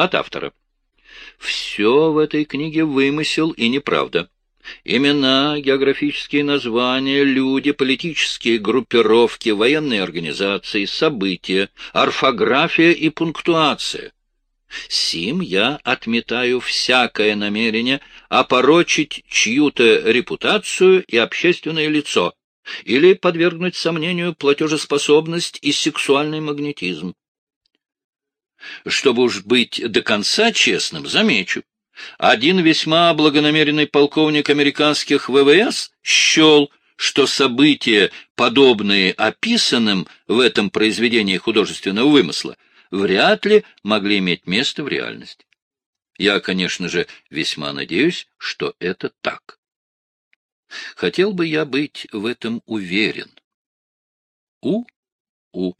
От автора. Все в этой книге вымысел и неправда. Имена, географические названия, люди, политические группировки, военные организации, события, орфография и пунктуация. Сим я отметаю всякое намерение опорочить чью-то репутацию и общественное лицо или подвергнуть сомнению платежеспособность и сексуальный магнетизм. Чтобы уж быть до конца честным, замечу, один весьма благонамеренный полковник американских ВВС счел, что события, подобные описанным в этом произведении художественного вымысла, вряд ли могли иметь место в реальности. Я, конечно же, весьма надеюсь, что это так. Хотел бы я быть в этом уверен. У-у.